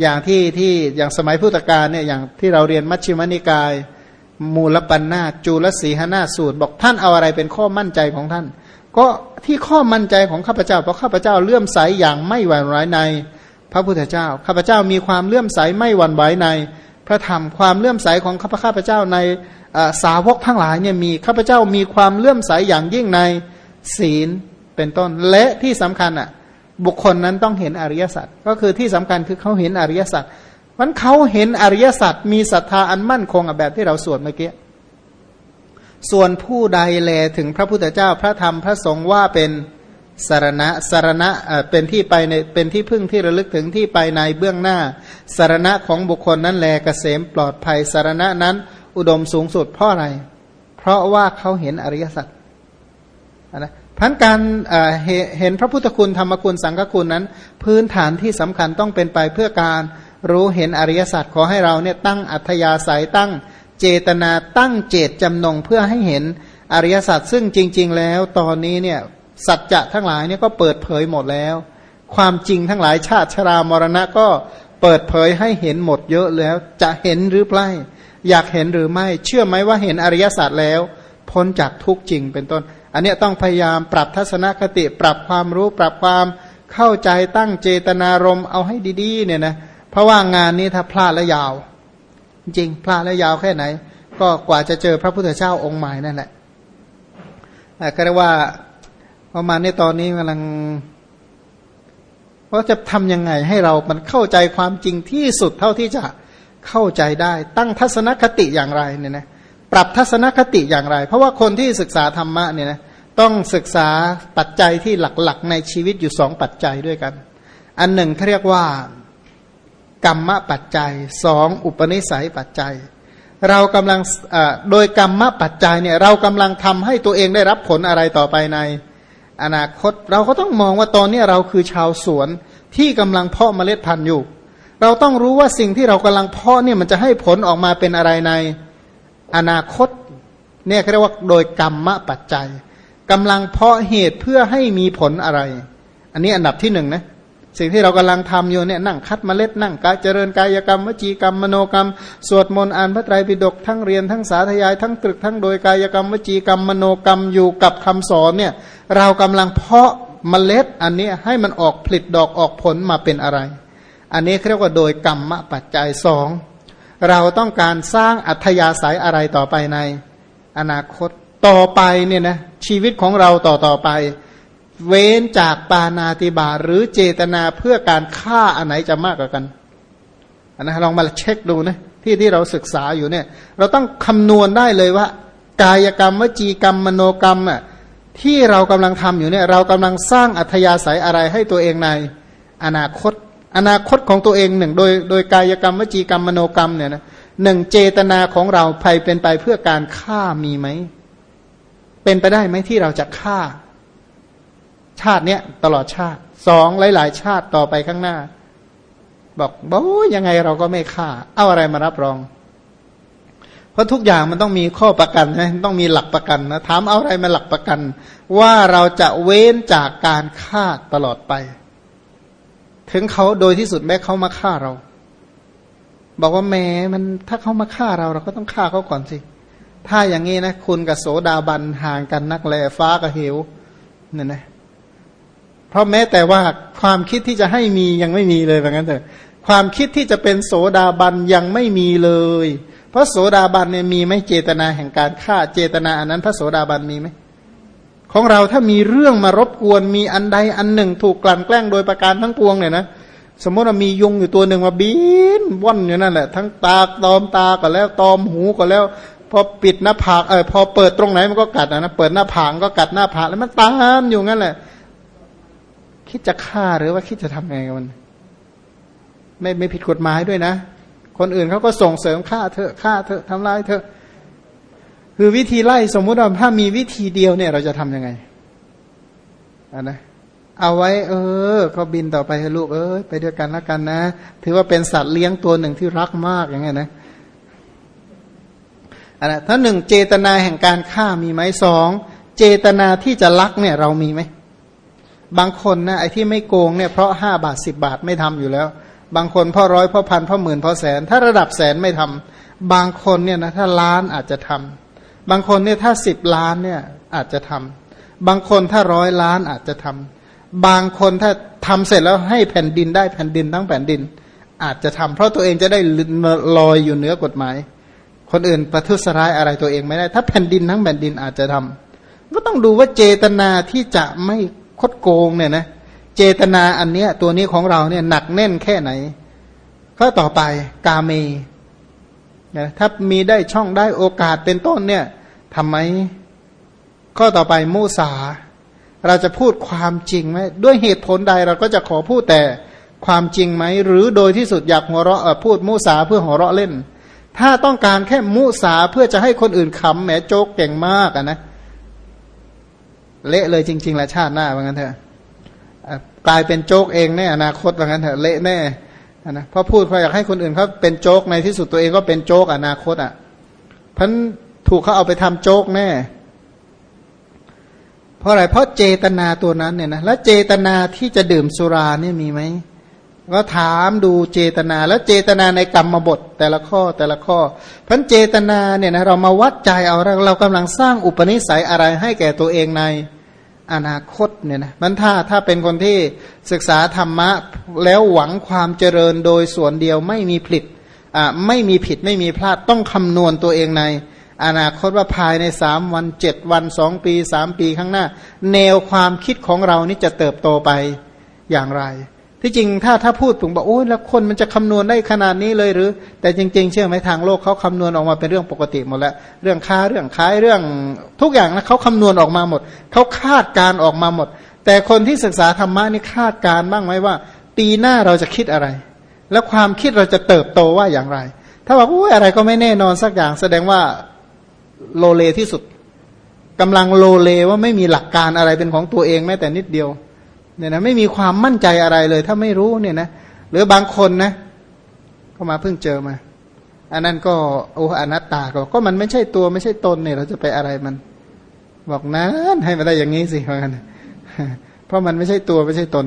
อย่างที่ที่อย่างสมัยพุทธกาลเนี่ยอย่างที่เราเรียนมัชฌิมนิกาย มูลปัญนาจูลสีหนาสูตร บอกท่านเอาอะไรเป็นข้อมั่นใจของท่าน ก็ที่ข้อมั่นใจของข้าพเจ้าเพราะข้าพเจ้าเลื่อมใสอย่างไม่หวั่นไหวใน พระพุทธเจ้าข้าพเจ้ามีความเลื่อมใสไม่หวั่นไหวใน พระธรรมความเลื่อมใสของข้าพเจ้าในสาวกทั้งหลายเนี่ยมีข้าพเจ้ามีความเลื่อมใสอย่างยิ่งในศีลเป็นต้นและที่สำคัญอะ บุคคลนั้นต้องเห็นอริยสัจก็คือที่สำคัญคือเขาเห็นอริยสัจมันเขาเห็นอริยสัจมีศรัทธาอันมั่นคงแบบที่เราสวดเมื่อกี้ส่วนผู้ใดแลถึงพระพุทธเจ้าพระธรรมพระสงฆ์ว่าเป็นสารณะสารณะเป็นที่ไปในเป็นที่พึ่งที่ระลึกถึงที่ไปในเบื้องหน้า สารณะของบุคคลนั้นแลกเกษมปลอดภัยสารณะนั้น อุดมสูงสุดเพราะอะไร เพราะว่าเขาเห็นอริยสัจนะ พันการเห็นพระพุทธคุณธรรมคุณสังฆคุณนั้น พื้นฐานที่สำคัญต้องเป็นไปเพื่อการรู้เห็นอริยสัจขอให้เราเนี่ยตั้งอัธยาศัยตั้งเจตนาตั้งเจตจำนงเพื่อให้เห็นอริยสัจซึ่งจริง ๆ แล้วตอนนี้เนี่ยสัจจะทั้งหลายเนี่ยก็เปิดเผยหมดแล้ว ความจริงทั้งหลายชาติชรามรณะก็เปิดเผยให้เห็นหมดเยอะแล้ว จะเห็นหรือไม่อยากเห็นหรือไม่ เชื่อไหมว่าเห็นอริยสัจแล้ว พ้นจากทุกจริงเป็นต้น อันนี้ต้องพยายามปรับทัศนคติปรับความรู้ปรับความเข้าใจตั้งเจตนารมณ์เอาให้ดีๆเนี่ยนะเพราะว่างานนี้ถ้าพลาดแล้วยาว จริงพลาดแล้วยาวแค่ไหน ก็กว่าจะเจอพระพุทธเจ้าองค์ใหม่นั่นแหละก็เรียกว่าประมาณในตอนนี้กำลังว่าจะทำยังไงให้เรามันเข้าใจความจริงที่สุดเท่าที่จะเข้าใจได้ ตั้งทัศนคติอย่างไรเนี่ยนะ ปรับทัศนคติอย่างไร เพราะว่าคนที่ศึกษาธรรมะเนี่ยนะต้องศึกษาปัจจัยที่หลักๆ ในชีวิตอยู่สองปัจจัยด้วยกัน อันหนึ่งเขาเรียกว่า กรรมปัจจัยสองอุปนิสัยปัจจัย เรากำลังโดยกรรมปัจจัยเนี่ยเรากำลังทำให้ตัวเองได้รับผลอะไรต่อไปใน อนาคตเราก็ต้องมองว่าตอนนี้เราคือชาวสวนที่กำลังเพาะเมล็ดพันธุ์อยู่ เราต้องรู้ว่าสิ่งที่เรากำลังเพาะเนี่ยมันจะให้ผลออกมาเป็นอะไรใน อนาคต เนี่ยเรียกว่าโดยกรรมปัจจัยกำลังเพาะเหตุเพื่อให้มีผลอะไร อันนี้อันดับที่หนึ่งนะสิ่งที่เรากำลังทำอยู่เนี่ยนั่งคัดเมล็ดนั่งกาเจริญกายกรรมวจีกรรมมโนกรรม สวดมนต์อ่านพระไตรปิฎกทั้งเรียนทั้งสาธยายทั้งตรึกทั้งโดยกายกรรมวจีกรรมมโนกรรมอยู่กับคำสอนเนี่ยเรากำลังเพาะเมล็ดอันนี้ให้มันออกผลิตดอกออกผลมาเป็นอะไร อันนี้เรียกว่าโดยกรรมปัจจัยสอง เราต้องการสร้างอัธยาศัยอะไรต่อไปในอนาคตต่อไปเนี่ยนะชีวิตของเราต่อต่อไป เว้นจากปานาติบาหรือเจตนาเพื่อการฆ่าอันไหนจะมากกว่ากันนะลองมาเช็คดูนะที่ที่เราศึกษาอยู่เนี่ย เราต้องคำนวณได้เลยว่า กายกรรมวจีกรรมมโนกรรมอะที่เรากำลังทำอยู่เนี่ย เรากำลังสร้างอัธยาศัยอะไรให้ตัวเองในอนาคต อนาคตของตัวเองหนึ่งโดยโดยกายกรรมวจีกรรมมโนกรรมเนี่ยนะหนึ่งเจตนาของเราภัยเป็นไปเพื่อการฆ่ามีไหม เป็นไปได้ไหมที่เราจะฆ่า ชาติเนี้ยตลอดชาติสองหลาย ๆ ชาติต่อไปข้างหน้า บอกบอกยังไงเราก็ไม่ฆ่า เอาอะไรมารับรอง เพราะทุกอย่างมันต้องมีข้อประกันนะต้องมีหลักประกันนะถามเอาอะไรมาหลักประกัน ว่าเราจะเว้นจากการฆ่าตลอดไป ถึงเขาโดยที่สุดแม้เขามาฆ่าเรา บอกว่าแม้มันถ้าเขามาฆ่าเรา เราก็ต้องฆ่าเขาก่อนสิ ถ้าอย่างนี้นะ คุณกับโสดาบันห่างกันนักแลฟ้ากับเหวเนี่ยนะเพราะแม้แต่ว่าความคิดที่จะให้มียังไม่มีเลยแบบนั้นเถอะความคิดที่จะเป็นโสดาบันยังไม่มีเลย เพราะโสดาบันเนี่ยมีไหมเจตนาแห่งการฆ่าเจตนาอันนั้น พระโสดาบันมีไหม ของเราถ้ามีเรื่องมารบกวนมีอันใดอันหนึ่ง ถูกกลั่นแกล้งโดยประการทั้งปวงเนี่ยนะสมมติว่ามียุงอยู่ตัวหนึ่งมาบินว่อนอยู่นั่นแหละ ทั้งตาตอมตาก็แล้วตอมหูก็แล้ว พอปิดหน้าผากเออพอเปิดตรงไหนมันก็กัดนะเปิดหน้าผากก็กัดหน้าผากแล้วมันตามอยู่งั้นแหละ คิดจะฆ่าหรือว่าคิดจะทำไงกันมัน ไม่ไม่ผิดกฎหมายด้วยนะ คนอื่นเขาก็ส่งเสริมฆ่าเถอฆ่าเถอทำลายเถอ คือวิธีไล่สมมุติว่าถ้ามีวิธีเดียวเนี่ย เราจะทํำยังไงอ่านะเอาไว้ เออก็บินต่อไปลูกเออไปด้วยกันแล้วกันนะ ถือว่าเป็นสัตว์เลี้ยงตัวหนึ่งที่รักมากอย่างเงี้ยนะอันนะถ้าหนึ่งเจตนาแห่งการฆ่ามีไหมสองเจตนาที่จะรักเนี่ย เรามีไหมบางคนนะไอ้ที่ไม่โกงเนี่ยเพราะห้าบาทสิบาทไม่ทำอยู่แล้ว บางคนพ่อร้อยพ่อพันพ่อหมื่นพ่อแสน ถ้าระดับแสนไม่ทำบางคนเนี่ยนะถ้าล้านอาจจะทำ บางคนเนี่ยถ้าสิบล้านเนี่ยอาจจะทำบางคนถ้าร้อยล้านอาจจะทำบางคนถ้าทำเสร็จแล้วให้แผ่นดินได้แผ่นดินทั้งแผ่นดิน อาจจะทำเพราะตัวเองจะได้ลอยอยู่เหนือกฎหมาย คนอื่นประทุษร้ายอะไรตัวเองไม่ได้ ถ้าแผ่นดินทั้งแผ่นดินอาจจะทำก็ต้องดูว่าเจตนาที่จะไม่คดโกงเนี่ยนะเจตนาอันเนี้ยตัวนี้ของเราเนี่ยหนักแน่นแค่ไหนข้อต่อไปกาเม นะถ้ามีได้ช่องได้โอกาสเป็นต้นเนี่ยทำไมข้อต่อไปมุสา เราจะพูดความจริงไหมด้วยเหตุผลใดเราก็จะขอพูดแต่ความจริงไหม หรือโดยที่สุดอยากหัวเราะพูดมุสาเพื่อหัวเราะเล่น ถ้าต้องการแค่มุสาเพื่อจะให้คนอื่นขำแหมโจกเก่งมากนะเละเลยจริงๆแหละชาติหน้าว่างั้นเถอะกลายเป็นโจ๊กเองแน่อนาคตว่างั้นเถอะเละแน่ นะพราะพูดเพราะอยากให้คนอื่นเขาเป็นโจ๊กในที่สุดตัวเองก็เป็นโจ๊กอนาคตอะพันถูกเขาเอาไปทำโจ๊กแน่เพราะอะไรเพราะเจตนาตัวนั้นเนี่ยนะแล้วเจตนาที่จะดื่มสุราเนี่ยมีไหมก็ถามดูเจตนาแล้วเจตนาในกรรมบทแต่ละข้อแต่ละข้อพันเจตนาเนี่ยนะเรามาวัดใจเอาเรากำลังสร้างอุปนิสัยอะไรให้แก่ตัวเองใน อนาคตเนี่ยนะมันถ้าถ้าเป็นคนที่ศึกษาธรรมะแล้วหวังความเจริญโดยส่วนเดียวไม่มีผิดอ่าไม่มีผิดไม่มีพลาดต้องคำนวณตัวเองในอนาคตว่าภายในสามวันเจ็ดวันสองปีสามปีข้างหน้า แนวความคิดของเรานี่จะเติบโตไปอย่างไร ที่จริงถ้าถ้าพูดถึงบอกโอ้ยแล้วคนมันจะคำนวณได้ขนาดนี้เลยหรือ แต่จริง ๆ เชื่อไหมทางโลกเขาคำนวณออกมาเป็นเรื่องปกติหมดแล้วเรื่องค้าเรื่องขายเรื่องทุกอย่างนะเขาคำนวณออกมาหมดเขาคาดการออกมาหมด แต่คนที่ศึกษาธรรมะนี่คาดการบ้างไหมว่า ปีหน้าเราจะคิดอะไร แล้วความคิดเราจะเติบโตว่าอย่างไร ถ้าบอกโอ้ยอะไรก็ไม่แน่นอนสักอย่าง แสดงว่าโลเลที่สุดกำลังโลเลว่าไม่มีหลักการอะไรเป็นของตัวเองแม้แต่นิดเดียว เนี่ยนะไม่มีความมั่นใจอะไรเลย ถ้าไม่รู้เนี่ยนะหรือบางคนนะก็มาเพิ่งเจอมาอันนั้นก็โอ้อนัตตาก็ก็มันไม่ใช่ตัวไม่ใช่ตนเนี่ย เราจะไปอะไรมัน บอกนั้นให้มาได้อย่างนี้สิเพราะงั้นเพราะมันไม่ใช่ตัวไม่ใช่ตน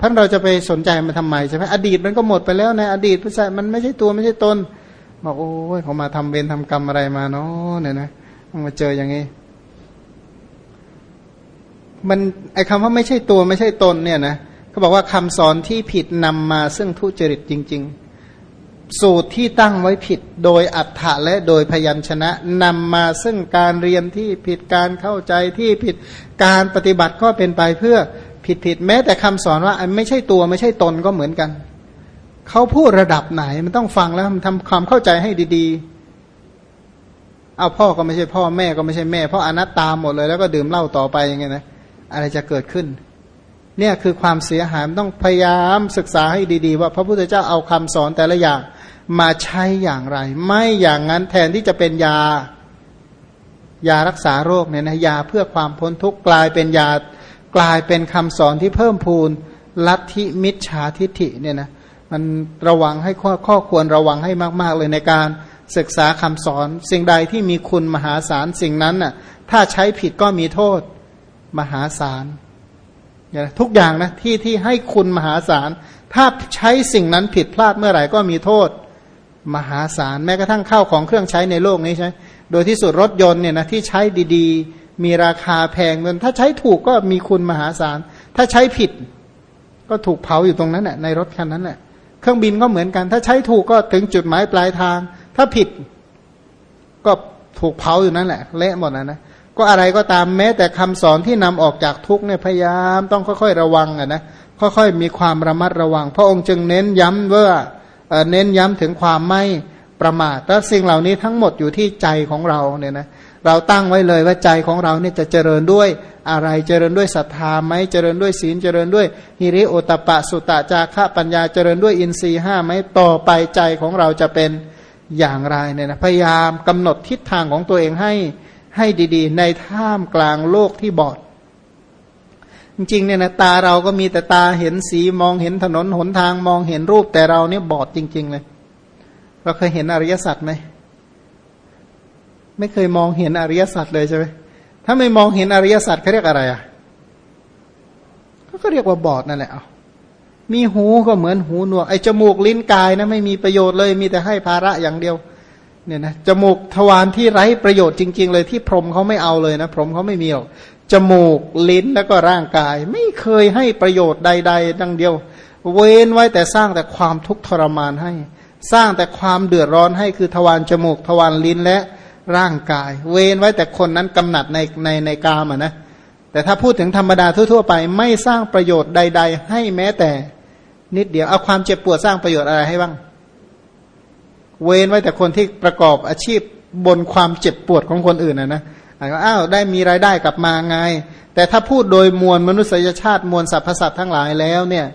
พันเราจะไปสนใจมันทำไมใช่ไหมอดีตมันก็หมดไปแล้วในอดีตไม่ใช่มันไม่ใช่ตัวไม่ใช่ตนบอกโอ้ยเขามาทำเวรทำกรรมอะไรมาเนาะเนี่ยนะมาเจออย่างนี้ มันไอคำว่าไม่ใช่ตัวไม่ใช่ตนเนี่ยนะเขาบอกว่าคำสอนที่ผิดนำมาซึ่งทุจริตจริง ๆ สูตรที่ตั้งไว้ผิดโดยอัฏฐะและโดยพยัญชนะนำมาซึ่งการเรียนที่ผิดการเข้าใจที่ผิดการปฏิบัติก็เป็นไปเพื่อผิดผิดแม้แต่คำสอนว่าไม่ใช่ตัวไม่ใช่ตนก็เหมือนกันเขาพูดระดับไหนมันต้องฟังแล้วทำความเข้าใจให้ดีๆ เอาพ่อก็ไม่ใช่พ่อแม่ก็ไม่ใช่แม่ เพราะอนัตตาหมดเลยแล้วก็ดื่มเหล้าต่อไปอย่างเงี้ยนะ อะไรจะเกิดขึ้น เนี่ยคือความเสียหายต้องพยายามศึกษาให้ดี ๆ ว่าพระพุทธเจ้าเอาคำสอนแต่ละอย่างมาใช้อย่างไร ไม่อย่างนั้นแทนที่จะเป็นยา ยารักษาโรคเนี่ยนะยาเพื่อความพ้นทุกข์กลายเป็นยากลายเป็นคำสอนที่เพิ่มพูนลัทธิมิจฉาทิฐิเนี่ยนะมันระวังให้ข้อข้อควรระวังให้มาก ๆ เลยในการศึกษาคำสอน สิ่งใดที่มีคุณมหาศาลสิ่งนั้นน่ะถ้าใช้ผิดก็มีโทษ มหาศาลทุกอย่างนะที่ที่ให้คุณมหาศาล ถ้าใช้สิ่งนั้นผิดพลาดเมื่อไหร่ก็มีโทษมหาศาล แม้กระทั่งข้าวของเครื่องใช้ในโลกนี้ใช่โดยที่สุดรถยนต์เนี่ยนะที่ใช้ดีๆ มีราคาแพงเงินถ้าใช้ถูกก็มีคุณมหาศาล ถ้าใช้ผิด ก็ถูกเผาอยู่ตรงนั้นแหละในรถคันนั้นแหละเครื่องบินก็เหมือนกัน ถ้าใช้ถูกก็ถึงจุดหมายปลายทาง ถ้าผิดก็ถูกเผาอยู่นั่นแหละเละหมดนะนะ ก็อะไรก็ตามแม้แต่คำสอนที่นำออกจากทุกเนี่ยพยายามต้องค่อยๆระวังอะนะค่อยๆมีความระมัดระวัง พระองค์จึงเน้นย้ำว่าเน้นย้ำถึงความไม่ประมาทและสิ่งเหล่านี้ทั้งหมดอยู่ที่ใจของเราเนี่ยนะเราตั้งไว้เลยว่าใจของเราเนี่ยจะเจริญด้วยอะไรเจริญด้วยศรัทธาไหมเจริญด้วยศีลเจริญด้วยฮิริโอตปะสุตะจาระปัญญาเจริญด้วยอินทรีห้าไหมต่อไปใจของเราจะเป็นอย่างไรเนี่ยนะพยายามกำหนดทิศทางของตัวเองให้ ให้ดีๆ ในท่ามกลางโลกที่บอด จริงๆเนี่ยนะตาเราก็มีแต่ตาเห็นสีมองเห็นถนนหนทางมองเห็นรูปแต่เราเนี่ยบอดจริง ๆ เลย เราเคยเห็นอริยสัจไหมไม่เคยมองเห็นอริยสัจเลยใช่ไหมถ้าไม่มองเห็นอริยสัจเขาเรียกอะไรอะก็เรียกว่าบอดนั่นแหละเอามีหูก็เหมือนหูหนวกไอ้จมูกลิ้นกายนะไม่มีประโยชน์เลย มีแต่ให้ภาระอย่างเดียว เนี่ยนะจมูกทวารที่ไร้ประโยชน์จริง ๆ เลยที่พรหมเขาไม่เอาเลยนะพรหมเขาไม่มีหรอกจมูกลิ้นแล้วก็ร่างกาย ไม่เคยให้ประโยชน์ใด ๆ ดังเดียว เว้นไว้แต่สร้างแต่ความทุกข์ทรมานให้ สร้างแต่ความเดือดร้อนให้คือทวารจมูกทวารลิ้นและร่างกาย เว้นไว้แต่คนนั้นกำหนัดในในในกามอะนะแต่ถ้าพูดถึงธรรมดาทั่วๆไป ไม่สร้างประโยชน์ใด ๆ ให้แม้แต่นิดเดียวเอาความเจ็บปวดสร้างประโยชน์อะไรให้บ้าง เว้นไว้แต่คนที่ประกอบอาชีพบนความเจ็บปวดของคนอื่นนะนะอ้าวได้มีรายได้กลับมาไง แต่ถ้าพูดโดยมวลมนุษยชาติมวลสรรพสัตว์ทั้งหลายแล้วเนี่ย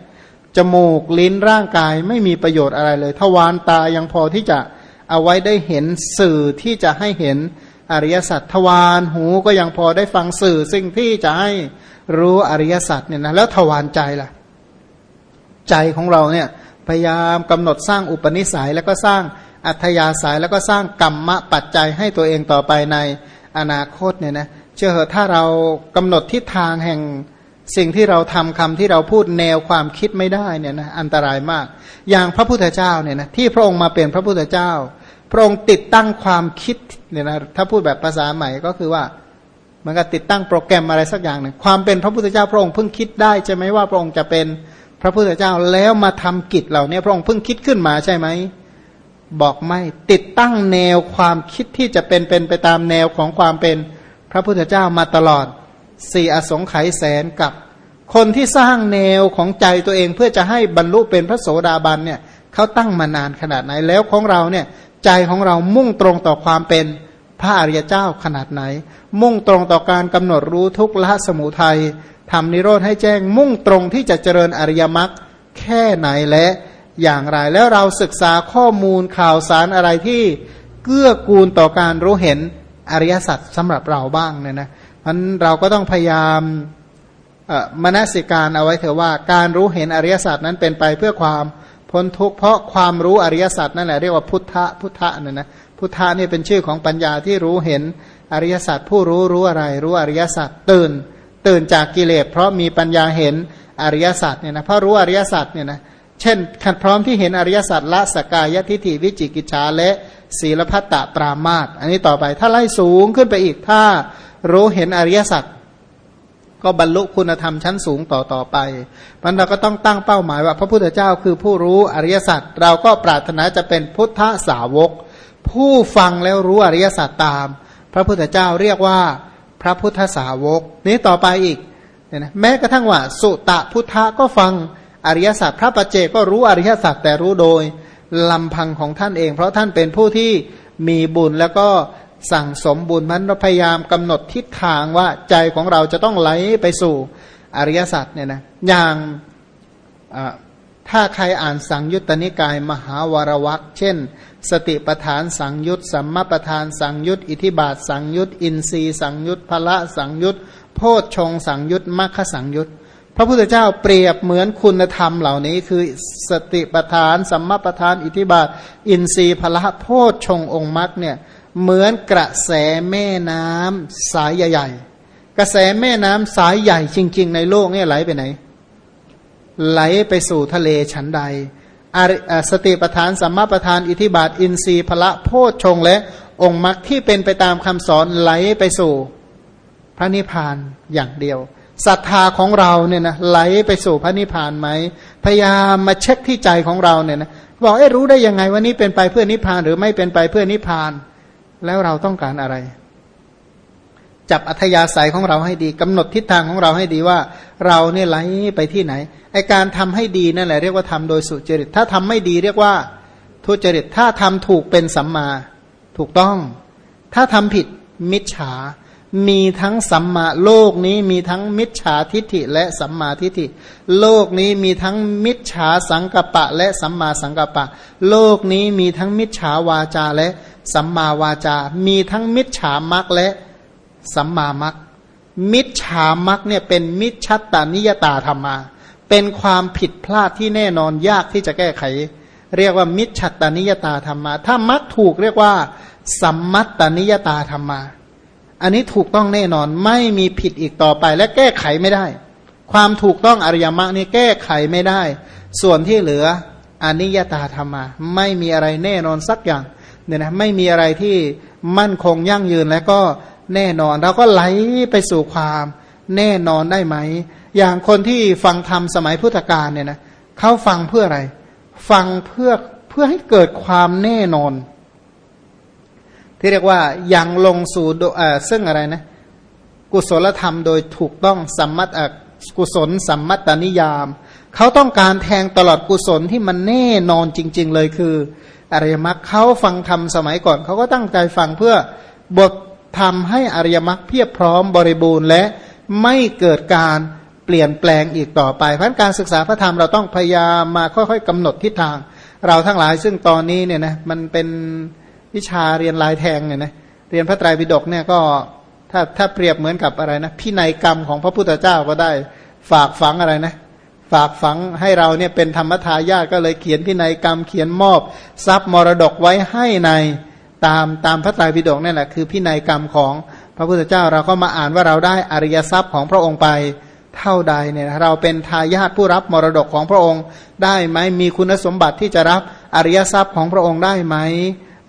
จมูกลิ้นร่างกายไม่มีประโยชน์อะไรเลยทวารตายังพอที่จะเอาไว้ได้เห็นสื่อที่จะให้เห็นอริยสัจทวารหูก็ยังพอได้ฟังสื่อ สิ่งที่จะให้รู้อริยสัจเนี่ยนะแล้วทวารใจล่ะ ใจของเราเนี่ยพยายามกำหนดสร้างอุปนิสัยแล้วก็สร้าง อัธยาศัยแล้วก็สร้างกรรมะปัจจัยให้ตัวเองต่อไปในอนาคตเนี่ยนะเชื่อเหอะถ้าเรากำหนดทิศทางแห่งสิ่งที่เราทำคำที่เราพูดแนวความคิดไม่ได้เนี่ยนะอันตรายมาก อย่างพระพุทธเจ้าเนี่ยนะที่พระองค์มาเป็นพระพุทธเจ้า พระองค์ติดตั้งความคิดเนี่ยนะถ้าพูดแบบภาษาใหม่ก็คือว่ามันก็ติดตั้งโปรแกรมอะไรสักอย่างหนึ่งความเป็นพระพุทธเจ้าพระองค์เพิ่งคิดได้ใช่ไหมว่าพระองค์จะเป็นพระพุทธเจ้าแล้วมาทำกิจเหล่านี้พระองค์เพิ่งคิดขึ้นมาใช่ไหม บอกไม่ติดตั้งแนวความคิดที่จะเป็นเป็นไปตามแนวของความเป็นพระพุทธเจ้ามาตลอดสี่อสงไขยแสนกับ คนที่สร้างแนวของใจตัวเองเพื่อจะให้บรรลุเป็นพระโสดาบันเนี่ยเขาตั้งมานานขนาดไหนแล้วของเราเนี่ยใจของเรามุ่งตรงต่อความเป็นพระอริยเจ้าขนาดไหน มุ่งตรงต่อการกำหนดรู้ทุกละสมุทัยทำนิโรธให้แจ้งมุ่งตรงที่จะเจริญอริยมรรคแค่ไหนและ อย่างไร แล้วเราศึกษาข้อมูลข่าวสารอะไรที่เกื้อกูลต่อการรู้เห็นอริยสัจสำหรับเราบ้างเนี่ยนะมันเราก็ต้องพยายามมนสิการเอาไว้เถอะว่า การรู้เห็นอริยสัจนั้นเป็นไปเพื่อความพ้นทุกข์เพราะความรู้อริยสัจนั่นแหละเรียกว่าพุทธะพุทธะเนี่ยนะพุทธะนี่เป็นชื่อของปัญญาที่รู้เห็นอริยสัจผู้รู้รู้อะไร รู้อริยสัจตื่น ตื่นจากกิเลสเพราะมีปัญญาเห็นอริยสัจเนี่ยนะเพราะรู้อริยสัจเนี่ยนะ เช่นขัดพร้อมที่เห็นอริยสัจละสกายทิฏฐิวิจิกิจชาและศีลพัตตปรามาตอันนี้ต่อไปถ้าไล่สูงขึ้นไปอีกถ้ารู้เห็นอริยสัจก็บรรลุคุณธรรมชั้นสูงต่อต่อไปมันเราก็ต้องตั้งเป้าหมายว่า พระพุทธเจ้าคือผู้รู้อริยสัจเราก็ปรารถนาจะเป็นพุทธสาวก ผู้ฟังแล้วรู้อริยสัจตาม พระพุทธเจ้าเรียกว่าพระพุทธสาวก นี้ต่อไปอีกเนี่ยนะแม้กระทั่งว่า สุตะพุทธะก็ฟัง อริยสัจพระปัจเจก็รู้อริยสัจแต่รู้โดยลำพังของท่านเอง เพราะท่านเป็นผู้ที่มีบุญแล้วก็สั่งสมบุญมันพยายามกำหนดทิศทางว่าใจของเราจะต้องไหลไปสู่อริยสัจเนี่ยนะอย่างถ้าใครอ่านสังยุตตนิกายมหาวรวักเช่น สติปทานสังยุตสัมมาปทานสังยุตอิทิบาทสังยุตอินทรีสังยุตพละสังยุตโพชฌงสังยุตมัคคสังยุต ระพุทธเจ้าเปรียบเหมือนคุณธรรมเหล่านี้ คือสติปทาน สัมมาปทาน อิทิบาท อินทรีย์พละโพชฌงองค์มรรคเนี่ยเหมือนกระแสแม่น้ำสายใหญ่ๆ กระแสแม่น้ำสายใหญ่จริง ๆ ในโลกเนี่ยไหลไปไหน ไหลไปสู่ทะเลชั้นใดสติปทาน สัมมาปทาน อิทิบาท อินทรีย์พละโพชฌงและองค์มรรคที่เป็นไปตามคำสอนไหลไปสู่ พระนิพพานอย่างเดียว ศรัทธาของเราเนี่ยนะไหลไปสู่พระนิพพานไหมพยายามมาเช็คที่ใจของเราเนี่ยนะบอกเอ้รู้ได้ยังไงว่านี้เป็นไปเพื่อนิพพานหรือไม่เป็นไปเพื่อนิพพาน แล้วเราต้องการอะไร จับอัธยาศัยของเราให้ดีกำหนดทิศทางของเราให้ดีว่า เราเนี่ยไหลไปที่ไหนไอการทำให้ดีนั่นแหละเรียกว่าทำโดยสุจริต ถ้าทำไม่ดีเรียกว่าทุจริตถ้าทำถูกเป็นสัมมา ถูกต้อง ถ้าทำผิดมิจฉา มีทั้งสัมมาโลกนี้มีทั้งมิจฉาทิฏฐิและสัมมาทิฏฐิ โลกนี้มีทั้งมิจฉาสังกปะและสัมมาสังกปะ โลกนี้มีทั้งมิจฉาวาจาและสัมมาวาจา มีทั้งมิจฉามักและสัมมามักมิจฉามักเนี่ยเป็นมิจฉัตตานิยตาธรรมา เป็นความผิดพลาดที่แน่นอนยากที่จะแก้ไข เรียกว่ามิจฉัตตานิยตาธรรมา ถ้ามักถูกเรียกว่า สัมมัตตานิยตาธรรมา อันนี้ถูกต้องแน่นอนไม่มีผิดอีกต่อไปและแก้ไขไม่ได้ ความถูกต้องอริยมรรคนี่แก้ไขไม่ได้ ส่วนที่เหลืออนิยตาธรรมา ไม่มีอะไรแน่นอนสักอย่างเนี่ยนะไม่มีอะไรที่มั่นคงยั่งยืนและก็แน่นอนเราก็ไหลไปสู่ความแน่นอนได้ไหม อย่างคนที่ฟังธรรมสมัยพุทธกาลเนี่ยนะเขาฟังเพื่ออะไร ฟังเพื่อเพื่อให้เกิดความแน่นอน ที่เรียกว่ายังลงสู่ซึ่งอะไรนะกุศลธรรมโดยถูกต้องสัมมัตกุศลสัมมัตตนิยาม เขาต้องการแทงตลอดกุศลที่มันแน่นอนจริง ๆ เลยคืออริยมรรคเขาฟังธรรมสมัยก่อน เขาก็ตั้งใจฟังเพื่อบททำให้อริยมรรคเพียบพร้อมบริบูรณ์และไม่เกิดการเปลี่ยนแปลงอีกต่อไปเพราะการศึกษาพระธรรมเราต้องพยายามมาค่อยๆกำหนดทิศทาง เราทั้งหลายซึ่งตอนนี้เนี่ยนะมันเป็น วิชาเรียนลายแทงเนี่ยนะเรียนพระไตรปิฎกเนี่ยก็ถ้าถ้าเปรียบเหมือนกับอะไรนะพินัยกรรมของพระพุทธเจ้าก็ได้ฝากฝังอะไรนะ ฝากฝังให้เราเนี่ยเป็นธรรมทายาทก็เลยเขียนพินัยกรรมเขียนมอบ ทรัพย์มรดกไว้ให้ในตามตามพระไตรปิฎกนี่แหละคือพินัยกรรมของพระพุทธเจ้าเราก็มาอ่านว่าเราได้อริยทรัพย์ของพระองค์ไปเท่าใดเนี่ยเราเป็นทายาทผู้รับมรดกของพระองค์ได้ไหมมีคุณสมบัติที่จะรับอริยทรัพย์ของพระองค์ได้ไหม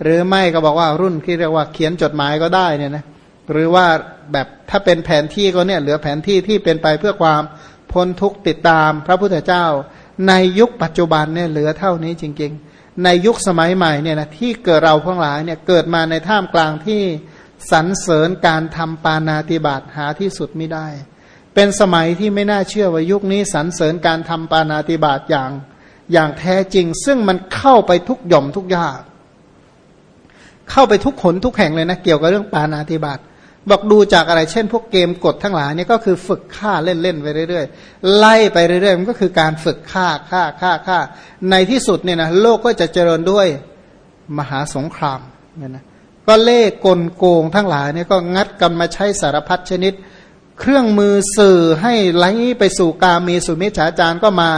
หรือไม่ก็บอกว่ารุ่นที่เรียกว่าเขียนจดหมายก็ได้เนี่ยนะหรือว่าแบบถ้าเป็นแผนที่ก็เนี่ยเหลือแผนที่ที่เป็นไปเพื่อความพ้นทุกติดตามพระพุทธเจ้า ในยุคปัจจุบันเนี่ยเหลือเท่านี้จริง ๆ ในยุคสมัยใหม่เนี่ยนะที่เกิดเราทั้งหลายเนี่ยเกิดมาในท่ามกลางที่สรรเสริญการทำปานาติบาตหาที่สุดไม่ได้ เป็นสมัยที่ไม่น่าเชื่อว่ายุคนี้สรรเสริญการทำปานาติบาตอย่าง อย่างแท้จริง ซึ่งมันเข้าไปทุกหย่อมทุกยาก เข้าไปทุกขนทุกแห่งเลยนะ เกี่ยวกับเรื่องปานาติบาตบอกดูจากอะไรเช่น พวกเกมกดทั้งหลายนี่ก็คือฝึกฆ่าเล่นๆไปเรื่อยๆ ไล่ไปเรื่อยๆ มันก็คือการฝึกฆ่าฆ่าฆ่าฆ่า ในที่สุดเนี่ยนะโลกก็จะเจริญด้วยมหาสงครามเนี่ยนะก็เล่กลโกงทั้งหลายเนี่ยก็งัดกันมาใช้สารพัดชนิด เครื่องมือสื่อให้ไหลไปสู่กามีสุมิจฉาจารก็มา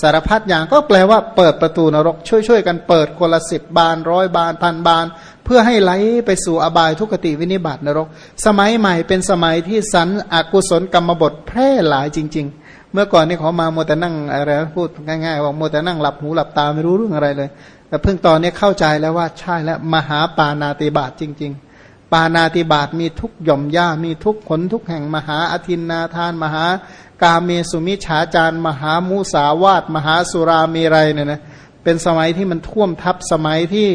สารพัดอย่างก็แปลว่าเปิดประตูนรก ช่วยๆกันเปิดคนละสิบบานร้อยบานพันบาน เพื่อให้ไหลไปสู่อบายทุกติวินิบาตนรก สมัยใหม่เป็นสมัยที่สันอกุศลกรรมบทแพร่หลายจริง ๆ เมื่อก่อนนี่เขามาโมแต่นั่งอะไรพูดง่ายๆว่าโมแต่นั่งหลับหูหลับตาไม่รู้เรื่องอะไรเลย แต่เพิ่งตอนนี้เข้าใจแล้วว่าใช่แล้วมหาปานาติบาตจริง ๆปานาติบาตมีทุกหย่อมย่ามีทุกขนทุกแห่งมหาอธินนาทานมหา กาเมสุมิฉาจารมหามุสาวาตมหาสุรามีไรเนี่ยนะเป็นสมัยที่มันท่วมทับสมัยที่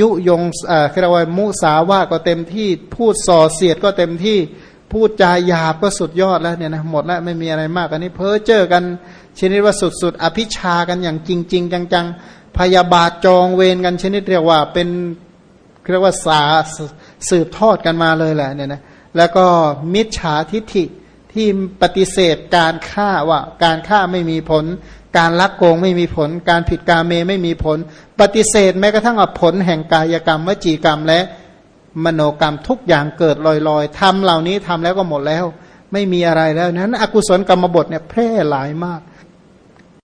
ยุยงเรียกว่ามุสาวาก็เต็มที่พูดส่อเสียดก็เต็มที่พูดจาหยาบก็สุดยอดแล้วเนี่ยนะหมดแล้วไม่มีอะไรมากอันนี้เพ้อเจอกันชนิดว่าสุดๆ อภิชากันอย่างจริงจริงจังๆ พยาบาทจองเวรกันชนิดเรียกว่าเป็นเรียกว่าสาสืบทอดกันมาเลยแหละเนี่ยนะแล้วก็มิจฉาทิฐิ ที่ปฏิเสธการฆ่าว่า การฆ่าไม่มีผล การลักโกงไม่มีผล การผิดกาเมไม่มีผล ปฏิเสธแม้กระทั่งผลแห่งกายกรรมวจีกรรมและมโนกรรมทุกอย่างเกิดลอยๆทำเหล่านี้ทำแล้วก็หมดแล้ว ไม่มีอะไรแล้วนั้น อกุศลกรรมบทเนี่ยแพร่หลายมาก